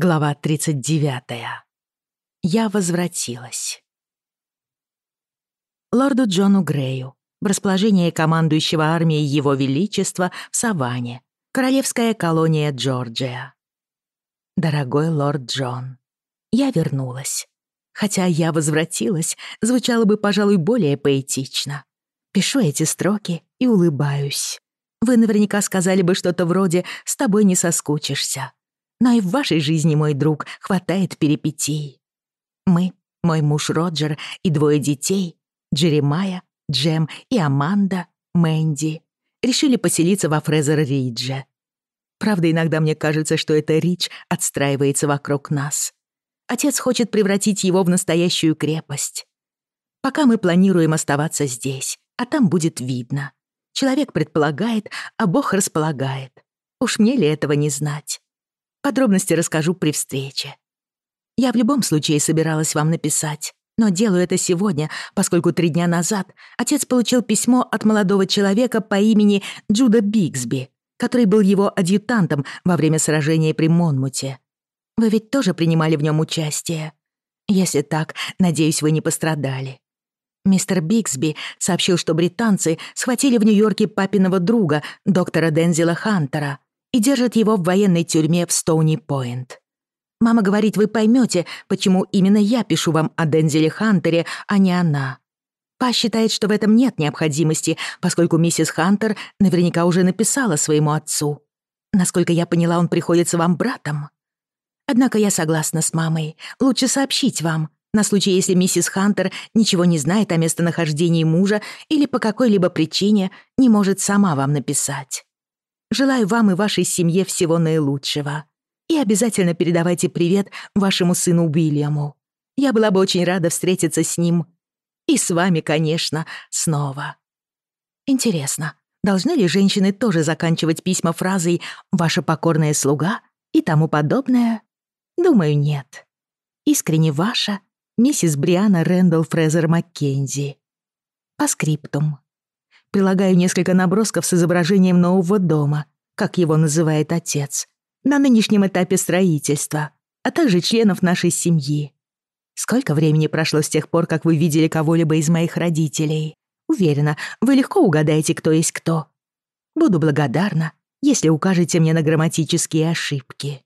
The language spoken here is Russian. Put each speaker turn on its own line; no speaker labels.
Глава 39. Я возвратилась. Лорду Джону Грею, в расположении командующего армией Его Величества в Саванне, королевская колония Джорджия. Дорогой лорд Джон, я вернулась. Хотя я возвратилась, звучало бы, пожалуй, более поэтично. Пишу эти строки и улыбаюсь. Вы наверняка сказали бы что-то вроде «с тобой не соскучишься». Но и в вашей жизни, мой друг, хватает перипетий. Мы, мой муж Роджер и двое детей, Джеремая, Джем и Аманда, Мэнди, решили поселиться во Фрезер-Ридже. Правда, иногда мне кажется, что эта Ридж отстраивается вокруг нас. Отец хочет превратить его в настоящую крепость. Пока мы планируем оставаться здесь, а там будет видно. Человек предполагает, а Бог располагает. Уж мне ли этого не знать? Подробности расскажу при встрече. Я в любом случае собиралась вам написать, но делаю это сегодня, поскольку три дня назад отец получил письмо от молодого человека по имени Джуда Бигсби, который был его адъютантом во время сражения при Монмуте. Вы ведь тоже принимали в нем участие? Если так, надеюсь, вы не пострадали. Мистер Бигсби сообщил, что британцы схватили в Нью-Йорке папиного друга, доктора Дензела Хантера, и держат его в военной тюрьме в Стоуни-Пойнт. Мама говорит, вы поймете, почему именно я пишу вам о Дензеле Хантере, а не она. Па считает, что в этом нет необходимости, поскольку миссис Хантер наверняка уже написала своему отцу. Насколько я поняла, он приходится вам братом. Однако я согласна с мамой. Лучше сообщить вам, на случай, если миссис Хантер ничего не знает о местонахождении мужа или по какой-либо причине не может сама вам написать. Желаю вам и вашей семье всего наилучшего. И обязательно передавайте привет вашему сыну Уильяму. Я была бы очень рада встретиться с ним. И с вами, конечно, снова. Интересно, должны ли женщины тоже заканчивать письма фразой «Ваша покорная слуга» и тому подобное? Думаю, нет. Искренне ваша, миссис Бриана Рэндалл Фрезер Маккензи. По скриптум. Прилагаю несколько набросков с изображением нового дома как его называет отец. На нынешнем этапе строительства, а также членов нашей семьи. Сколько времени прошло с тех пор, как вы видели кого-либо из моих родителей? Уверена, вы легко угадаете, кто есть кто. Буду благодарна, если укажете мне на грамматические ошибки.